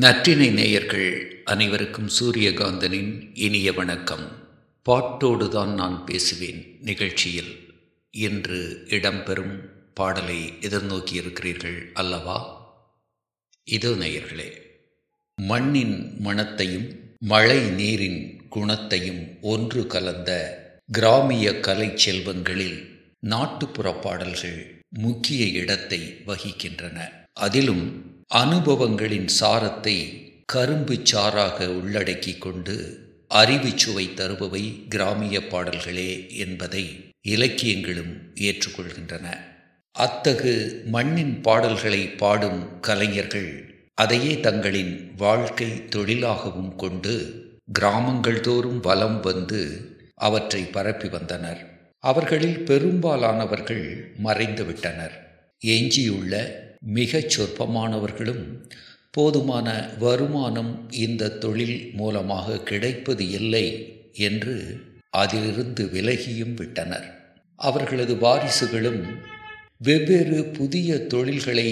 நற்றினை நேயர்கள் அனைவருக்கும் சூரியகாந்தனின் இனிய வணக்கம். பாட்டோடுதான் நான் பேசுவேன் நிகழ்ச்சியில். இன்று இடம்பெறும் பாடலை எதிர்நோக்கி இருக்கிறீர்கள் அல்லவா? இதோ நேயர்களே மண்ணின் மணத்தையும் மழை நீரின் குணத்தையும் ஒன்று கலந்த கிராமிய கலை செல்வங்களில் நாட்டுப்புற பாடல்கள் முக்கிய இடத்தை வகிக்கின்றன. அதிலும் அனுபவங்களின் சாரத்தை கரும்பு சாராக உள்ளடக்கி கொண்டு அறிவு சுவை தருபவை கிராமிய பாடல்களே என்பதை இலக்கியங்களும் ஏற்றுக்கொள்கின்றன. அத்தகு மண்ணின் பாடல்களை பாடும் கலைஞர்கள் அதையே தங்களின் வாழ்க்கை தொழிலாகவும் கொண்டு கிராமங்கள் தோறும் வலம் வந்து அவற்றை பரப்பி வந்தனர். அவர்களில் பெரும்பாலானவர்கள் மறைந்துவிட்டனர் எஞ்சியுள்ள மிகச் சொற்பமானவர்களும் போதுமான வருமானம் இந்த தொழில் மூலமாக கிடைப்பது இல்லை என்று அதிலிருந்து விலகியும் விட்டனர். அவர்களது வாரிசுகளும் வெவ்வேறு புதிய தொழில்களை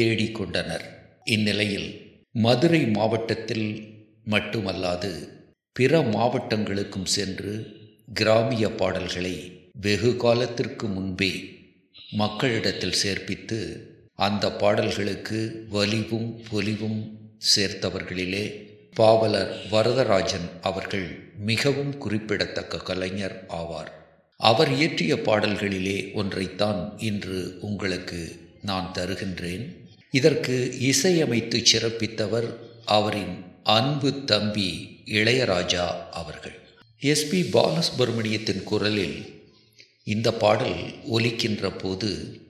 தேடிக்கொண்டனர் இந்நிலையில் மதுரை மாவட்டத்தில் மட்டுமல்லாது பிற மாவட்டங்களுக்கும் சென்று கிராமிய பாடல்களை வெகு காலத்திற்கு முன்பே மக்களிடத்தில் சேர்ப்பித்து அந்த பாடல்களுக்கு வலிவும் பொலிவும் சேர்த்தவர்களிலே பாவலர் வரதராஜன் அவர்கள் மிகவும் குறிப்பிடத்தக்க கலைஞர் ஆவார். அவர் இயற்றிய பாடல்களிலே ஒன்றைத்தான் இன்று உங்களுக்கு நான் தருகின்றேன். இதற்கு இசையமைத்து சிறப்பித்தவர் அவரின் அன்பு தம்பி இளையராஜா அவர்கள். எஸ்பி பாலசுப்ரமணியத்தின் குரலில் இந்த பாடல் ஒலிக்கின்ற போது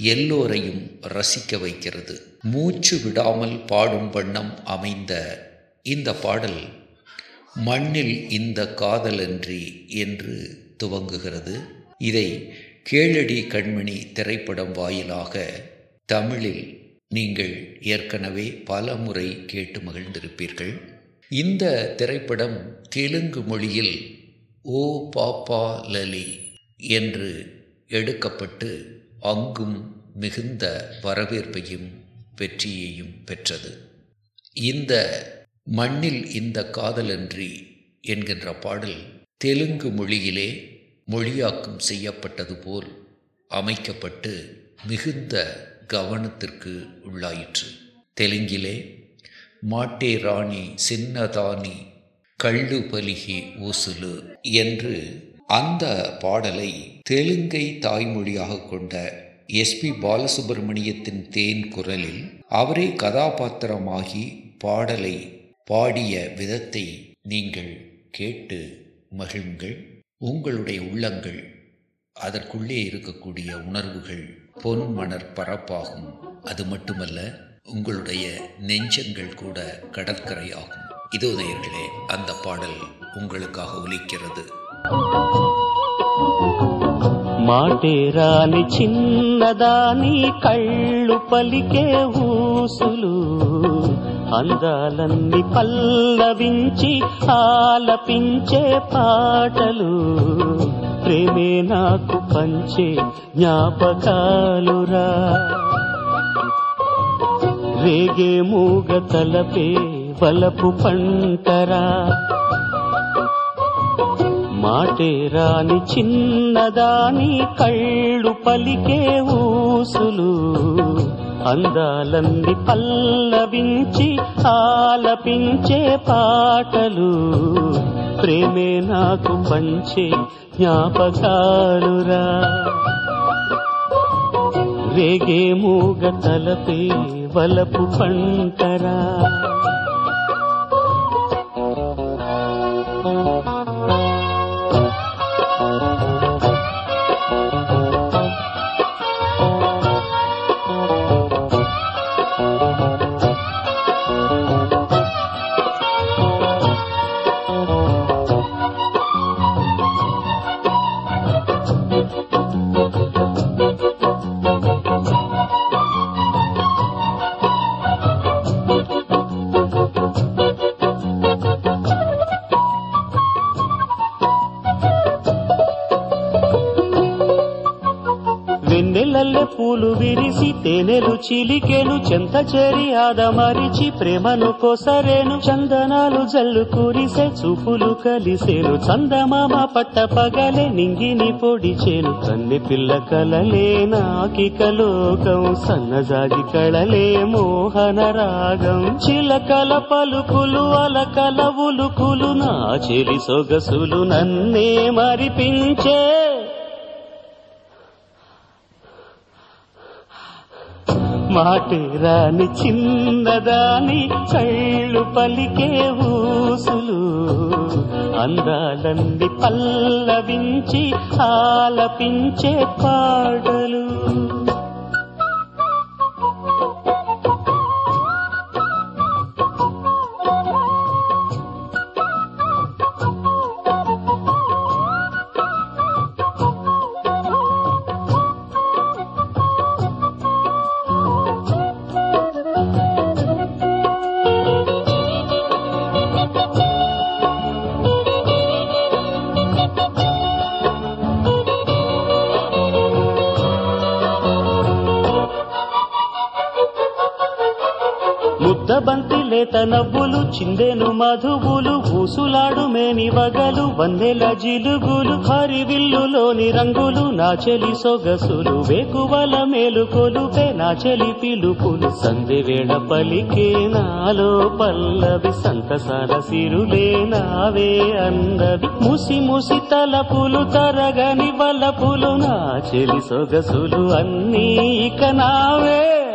எல்லோரையும் ரசிக்க வைக்கிறது. மூச்சு விடாமல் பாடும் வண்ணம் அமைந்த இந்த பாடல் மண்ணில் இந்த காதலன்றி என்று துவங்குகிறது. இதை கேளடி கண்மணி திரைப்படம் வாயிலாக தமிழில் நீங்கள் ஏற்கனவே பல முறை கேட்டு மகிழ்ந்திருப்பீர்கள். இந்த திரைப்படம் தெலுங்கு மொழியில் ஓ பாப்பா லலி என்று எடுக்கப்பட்டு அங்கும் மிகுந்த வரவேற்பையும் வெற்றியையும் பெற்றது. இந்த மண்ணில் இந்த காதலன்றி என்கின்ற பாடல் தெலுங்கு மொழியிலே மொழியாக்கம் செய்யப்பட்டது போல் அமைக்கப்பட்டு மிகுந்த கவனத்திற்கு உள்ளாயிற்று. தெலுங்கிலே மாட்டே ராணி சின்னதானி கள்ளு பலிகி ஊசுலு என்று அந்த பாடலை தெலுங்கை தாய்மொழியாக கொண்ட எஸ்பி பாலசுப்ரமணியத்தின் தேன் குரலில் அவரே கதாபாத்திரமாகி பாடலை பாடிய விதத்தை நீங்கள் கேட்டு மகிழுங்கள். உங்களுடைய உள்ளங்கள் அதற்குள்ளே இருக்கக்கூடிய உணர்வுகள் பொன் மணர் பரப்பாகும். அது மட்டுமல்ல உங்களுடைய நெஞ்சங்கள் கூட கடற்கரையாகும். இதோ நேயர்களே அந்த பாடல் உங்களுக்காக ஒலிக்கிறது. మాటేరాని చిన్నదాని కళ్ళు పలికే ఊసులు. అందాలన్నీ పల్లవించి ఆలపించే పాటలు. ప్రేమే నాకు పంచే జ్ఞాపకాలురా. రేగే మూగ తలపే వలపు పంటరా. మాటే రాని చిన్నదాని కళ్ళు పలికే ఊసులు. అందాలన్ని పల్లవించి ఆలపించే పాటలు. ప్రేమే నాకు పంచే జ్ఞాపకాలురా. రేగే మూగ తలపే వలపు పంటరా. పూలు విరిసి తేనెలు చిలికెను చెంత చెరి ఆదమరిచి ప్రేమను కోసరేను. చందనాలు జల్లు కురిసే చూపులు కలిసేను. చందమామ పట్ట పగలే నింగిని పొడిచేను కన్నె పిల్ల కలలే నాకిక లోకం సన్నజాగి కళలే మోహన రాగం. చిలకల పలుకులు అలకల ఉలుకులు నా చెలి సొగసులు నన్నే మరిపించే మాటేరాని చిన్నదాని చళ్ళు పలికే ఊసులు. అందాలన్నీ పల్లవించి ఆలపించే పాటలు. బంతి లేత నవ్వులు చిందెను మధువులు ఊసులాడు మేని వగలు వందెల జిలుగులు హరి విల్లులోని రంగులు నా చెలి సొగసులు వేకువల మేలుకొలుపే నా చెలి పిలుపులు. సంధి వేళ పలికే నాలో పల్లవి సంతసాల సిరులే నావే అందవి. ముసి ముసి తలపులు తరగని వలపులు నా చెలి సొగసులు అన్నీ ఇక నావే.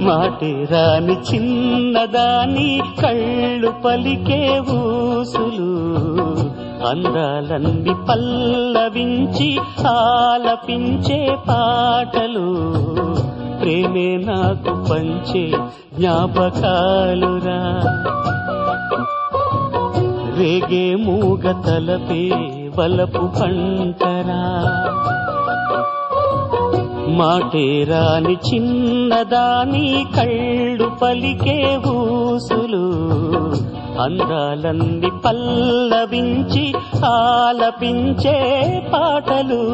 మాటిరాని చిన్నదాని కళ్ళు పలికే ఊసులు. అందాలన్ని పల్లవించి ఆలపించే పాటలు. ప్రేమే నాకు పంచే జ్ఞాపకాలురా. రేగే మూగ తలపే వలపు పంటరా. మాటేరాని చిన్నదాని కళ్ళు పలికే ఊసులు. అందాలన్నీ పల్లవించి ఆలపించే పాటలు.